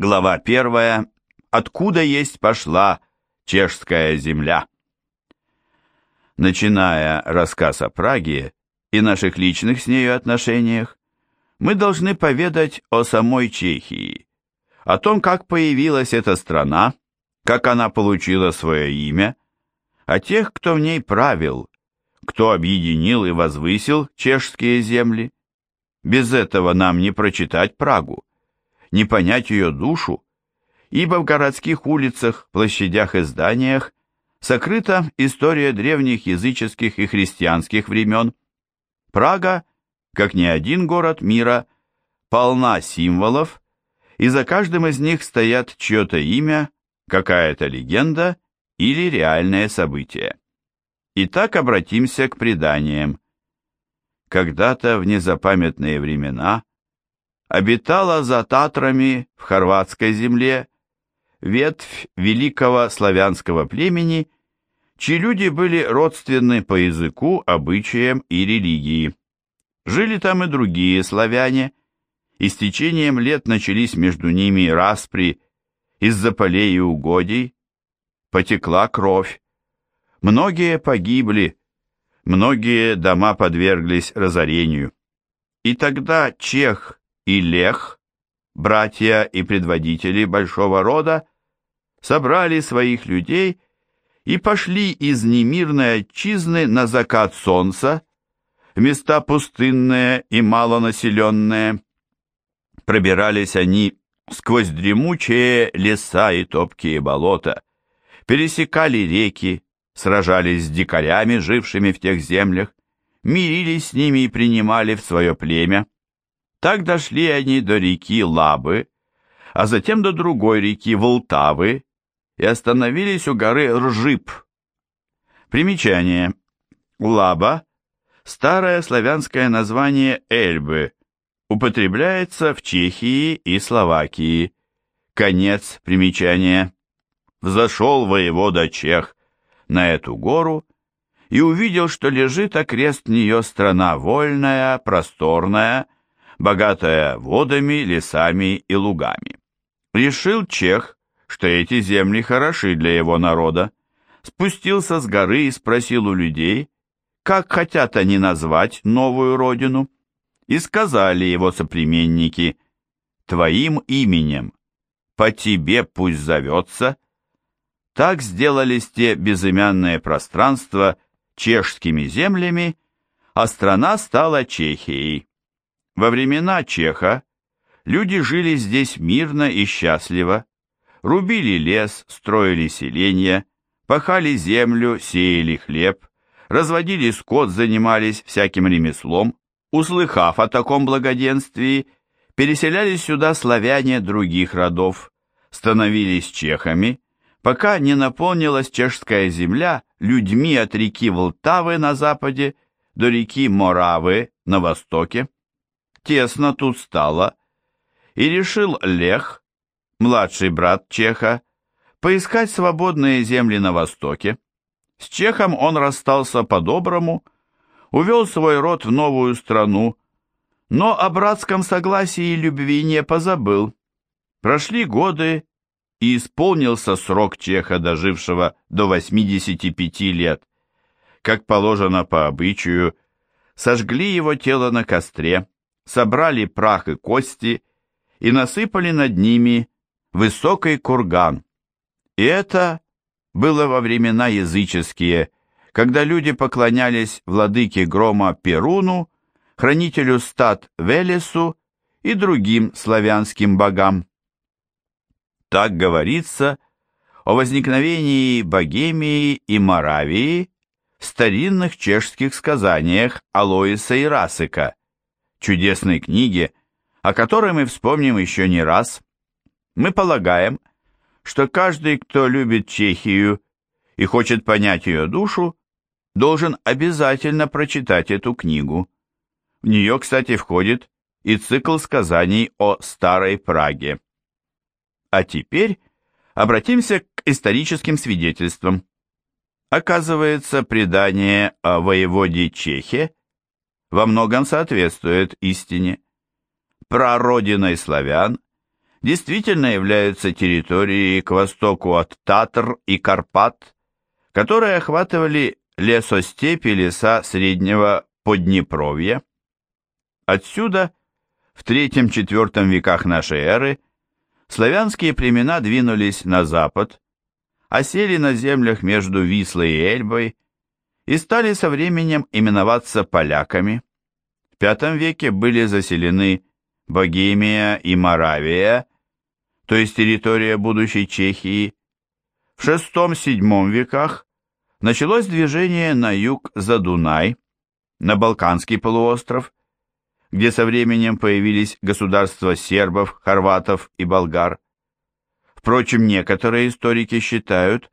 Глава 1. Откуда есть пошла чешская земля? Начиная рассказ о Праге и наших личных с нею отношениях, мы должны поведать о самой Чехии, о том, как появилась эта страна, как она получила свое имя, о тех, кто в ней правил, кто объединил и возвысил чешские земли. Без этого нам не прочитать Прагу, не понять ее душу, ибо в городских улицах, площадях и зданиях сокрыта история древних языческих и христианских времен. Прага, как ни один город мира, полна символов, и за каждым из них стоят чье-то имя, какая-то легенда или реальное событие. Итак, обратимся к преданиям. Когда-то в незапамятные времена обитала за Татрами в хорватской земле ветвь великого славянского племени, чьи люди были родственны по языку, обычаям и религии. Жили там и другие славяне, и с течением лет начались между ними распри из-за полей и угодий, потекла кровь, Многие погибли, многие дома подверглись разорению. И тогда Чех и Лех, братья и предводители большого рода, собрали своих людей и пошли из немирной отчизны на закат солнца, в места пустынные и малонаселенные. Пробирались они сквозь дремучие леса и топкие болота, пересекали реки, сражались с дикарями, жившими в тех землях, мирились с ними и принимали в свое племя. Так дошли они до реки Лабы, а затем до другой реки Волтавы и остановились у горы Ржип. Примечание. Лаба – старое славянское название Эльбы, употребляется в Чехии и Словакии. Конец примечания. Взошел воевода Чех на эту гору и увидел, что лежит окрест нее страна вольная, просторная, богатая водами, лесами и лугами. Решил Чех, что эти земли хороши для его народа, спустился с горы и спросил у людей, как хотят они назвать новую родину, и сказали его соплеменники, «Твоим именем, по тебе пусть зовется», так сделались те безымянные пространства чешскими землями, а страна стала Чехией. Во времена Чеха люди жили здесь мирно и счастливо, рубили лес, строили селения, пахали землю, сеяли хлеб, разводили скот, занимались всяким ремеслом, услыхав о таком благоденствии, переселялись сюда славяне других родов, становились чехами, пока не наполнилась чешская земля людьми от реки Волтавы на западе до реки Моравы на востоке. Тесно тут стало, и решил Лех, младший брат Чеха, поискать свободные земли на востоке. С Чехом он расстался по-доброму, увел свой род в новую страну, но о братском согласии и любви не позабыл. Прошли годы, и исполнился срок Чеха, дожившего до 85 лет. Как положено по обычаю, сожгли его тело на костре, собрали прах и кости и насыпали над ними высокий курган. И это было во времена языческие, когда люди поклонялись владыке грома Перуну, хранителю стад Велесу и другим славянским богам. Так говорится о возникновении Богемии и Моравии в старинных чешских сказаниях Алоиса и Расыка, чудесной книге, о которой мы вспомним еще не раз. Мы полагаем, что каждый, кто любит Чехию и хочет понять ее душу, должен обязательно прочитать эту книгу. В нее, кстати, входит и цикл сказаний о Старой Праге. А теперь обратимся к историческим свидетельствам. Оказывается, предание о воеводе Чехе во многом соответствует истине. Прародиной славян действительно являются территорией к востоку от Татр и Карпат, которые охватывали лесостепи леса Среднего Поднепровья. Отсюда в III-IV веках нашей эры славянские племена двинулись на запад, осели на землях между Вислой и Эльбой и стали со временем именоваться поляками. В V веке были заселены Богемия и Моравия, то есть территория будущей Чехии. В VI-VII веках началось движение на юг за Дунай, на Балканский полуостров, где со временем появились государства сербов, хорватов и болгар. Впрочем, некоторые историки считают,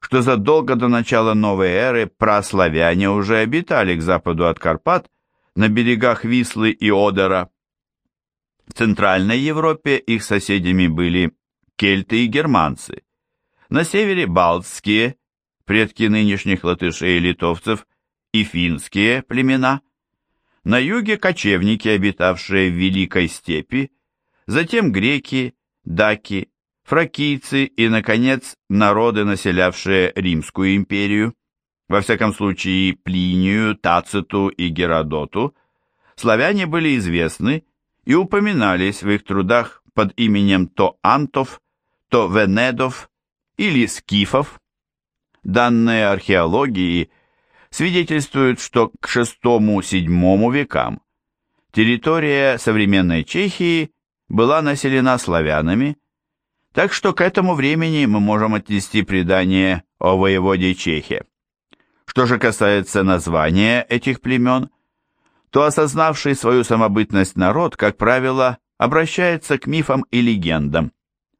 что задолго до начала новой эры праславяне уже обитали к западу от Карпат на берегах Вислы и Одера. В Центральной Европе их соседями были кельты и германцы. На севере балтские, предки нынешних латышей и литовцев, и финские племена. На юге кочевники, обитавшие в Великой степи, затем греки, даки, фракийцы и, наконец, народы, населявшие Римскую империю. Во всяком случае, Плинию, Тациту и Геродоту славяне были известны и упоминались в их трудах под именем то антов, то венедов или скифов. Данные археологии свидетельствуют, что к VI-VII векам территория современной Чехии была населена славянами, так что к этому времени мы можем отнести предание о воеводе Чехе. Что же касается названия этих племен, то осознавший свою самобытность народ, как правило, обращается к мифам и легендам.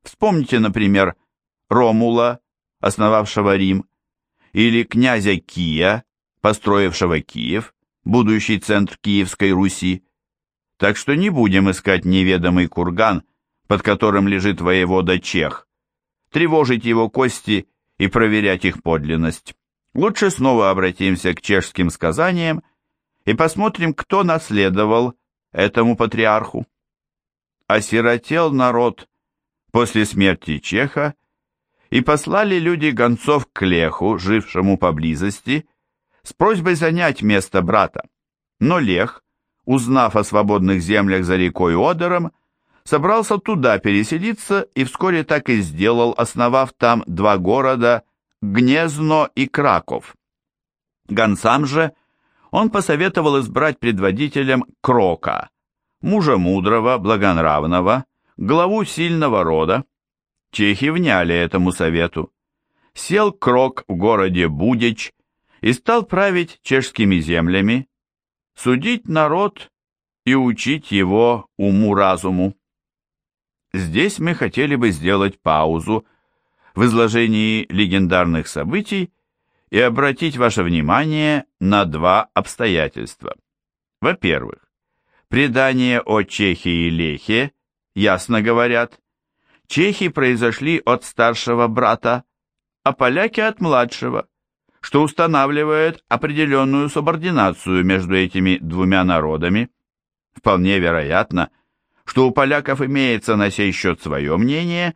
Вспомните, например, Ромула, основавшего Рим, или князя Кия, построившего Киев, будущий центр Киевской Руси. Так что не будем искать неведомый курган, под которым лежит воевода Чех, тревожить его кости и проверять их подлинность. Лучше снова обратимся к чешским сказаниям и посмотрим, кто наследовал этому патриарху. Осиротел народ после смерти Чеха, и послали люди гонцов к Леху, жившему поблизости, с просьбой занять место брата. Но Лех, узнав о свободных землях за рекой Одером, собрался туда переселиться и вскоре так и сделал, основав там два города Гнезно и Краков. Гонцам же – он посоветовал избрать предводителем Крока, мужа мудрого, благонравного, главу сильного рода. Чехи вняли этому совету. Сел Крок в городе Будич и стал править чешскими землями, судить народ и учить его уму-разуму. Здесь мы хотели бы сделать паузу в изложении легендарных событий и обратить ваше внимание на два обстоятельства. Во-первых, предания о Чехии и Лехе ясно говорят, чехи произошли от старшего брата, а поляки от младшего, что устанавливает определенную субординацию между этими двумя народами. Вполне вероятно, что у поляков имеется на сей счет свое мнение,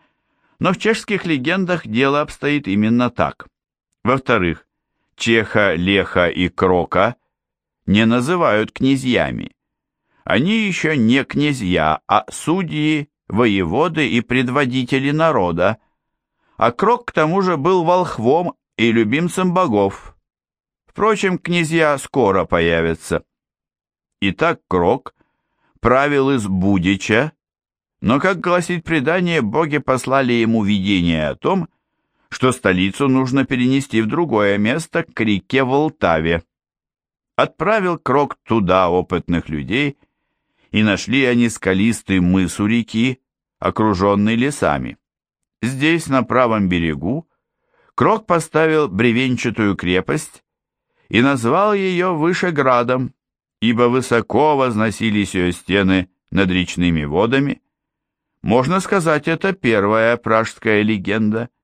но в чешских легендах дело обстоит именно так. Во-вторых, Чеха, Леха и Крока не называют князьями. Они еще не князья, а судьи, воеводы и предводители народа, а Крок к тому же был волхвом и любимцем богов. Впрочем, князья скоро появятся. Итак, Крок правил из Будича, но, как гласит предание, боги послали ему видение о том, что столицу нужно перенести в другое место, к реке Волтаве. Отправил Крок туда опытных людей, и нашли они скалистый мыс у реки, окруженный лесами. Здесь, на правом берегу, Крок поставил бревенчатую крепость и назвал ее Вышеградом, ибо высоко возносились ее стены над речными водами. Можно сказать, это первая пражская легенда –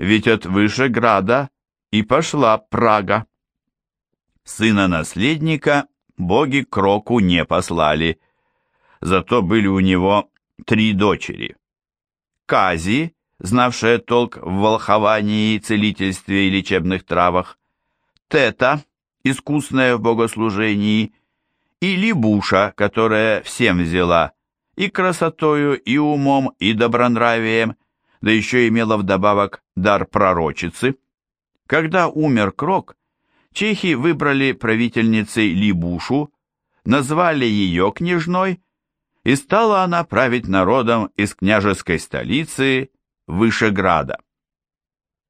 ведь от Вышеграда и пошла Прага. Сына наследника боги Кроку не послали, зато были у него три дочери. Кази, знавшая толк в волховании, целительстве и лечебных травах, Тета, искусная в богослужении, и Либуша, которая всем взяла, и красотою, и умом, и добронравием, да еще имела вдобавок дар пророчицы. Когда умер Крок, чехи выбрали правительницей Либушу, назвали ее княжной, и стала она править народом из княжеской столицы Вышеграда.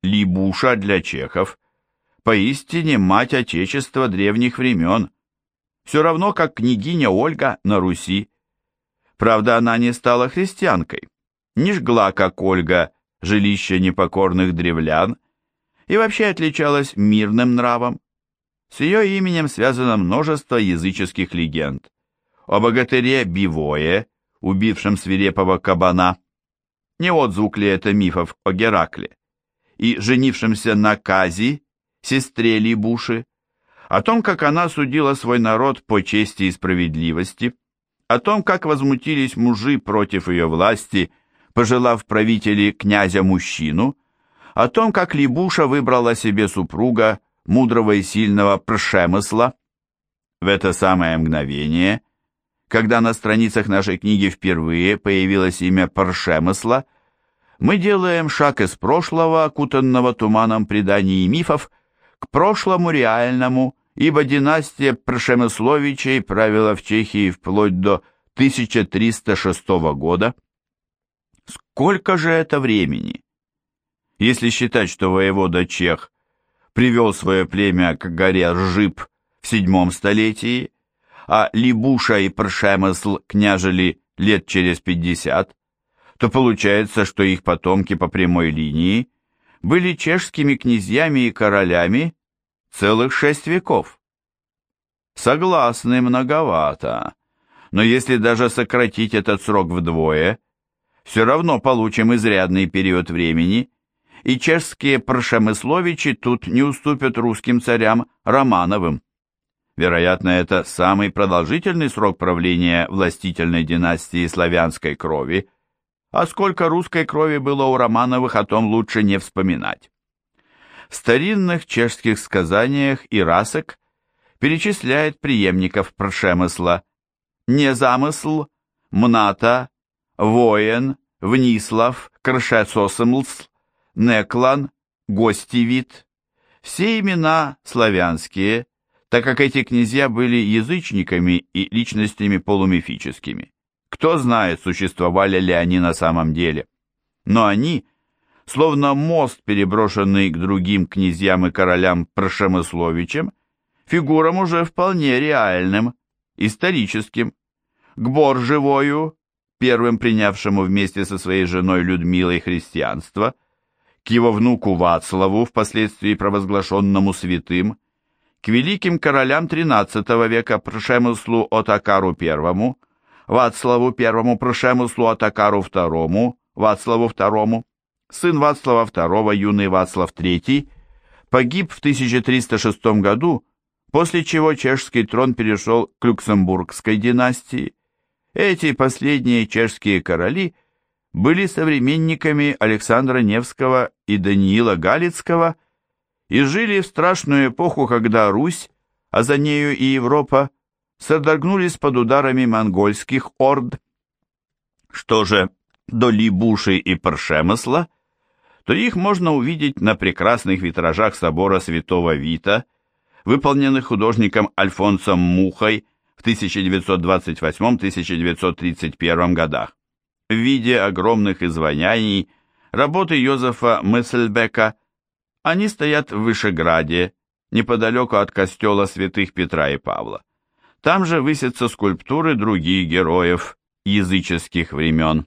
Либуша для чехов поистине мать Отечества древних времен, все равно как княгиня Ольга на Руси. Правда, она не стала христианкой, не жгла, как Ольга, жилище непокорных древлян, и вообще отличалась мирным нравом. С ее именем связано множество языческих легенд. О богатыре Бивое, убившем свирепого кабана, не отзвук ли это мифов о Геракле, и женившемся на Кази, сестре Либуши, о том, как она судила свой народ по чести и справедливости, о том, как возмутились мужи против ее власти, пожелав правители князя-мужчину, о том, как Либуша выбрала себе супруга, мудрого и сильного Пршемысла. В это самое мгновение, когда на страницах нашей книги впервые появилось имя Пршемысла, мы делаем шаг из прошлого, окутанного туманом преданий и мифов, к прошлому реальному, ибо династия Пршемысловичей правила в Чехии вплоть до 1306 года. Сколько же это времени? Если считать, что воевода Чех привел свое племя к горе Ржип в седьмом столетии, а Либуша и Пршемысл княжили лет через пятьдесят, то получается, что их потомки по прямой линии были чешскими князьями и королями целых шесть веков. Согласны, многовато, но если даже сократить этот срок вдвое, все равно получим изрядный период времени – и чешские прошемысловичи тут не уступят русским царям Романовым. Вероятно, это самый продолжительный срок правления властительной династии славянской крови, а сколько русской крови было у Романовых, о том лучше не вспоминать. Старинных чешских сказаниях Ирасек перечисляет преемников Прошемысла Незамысл, Мната, Воен, Внислав, Кршесосымлс, Неклан, Гостевит, все имена славянские, так как эти князья были язычниками и личностями полумифическими. Кто знает, существовали ли они на самом деле. Но они, словно мост, переброшенный к другим князьям и королям Прошемысловичам, фигурам уже вполне реальным, историческим, к Боржевою, первым принявшему вместе со своей женой Людмилой христианство – к его внуку Вацлаву, впоследствии провозглашенному святым, к великим королям XIII века Прошемыслу Отакару I, Вацлаву I Прошемыслу Отакару II, Вацлаву II, сын Вацлава II, юный Вацлав III, погиб в 1306 году, после чего чешский трон перешел к Люксембургской династии. Эти последние чешские короли – были современниками Александра Невского и Даниила Галицкого и жили в страшную эпоху, когда Русь, а за нею и Европа, содрогнулись под ударами монгольских орд. Что же до Либуши и Паршемысла, то их можно увидеть на прекрасных витражах собора Святого Вита, выполненных художником Альфонсом Мухой в 1928-1931 годах в виде огромных изваяний работы Йозефа Мысльбека. Они стоят в Вышеграде, неподалеку от костела святых Петра и Павла. Там же высятся скульптуры других героев языческих времен.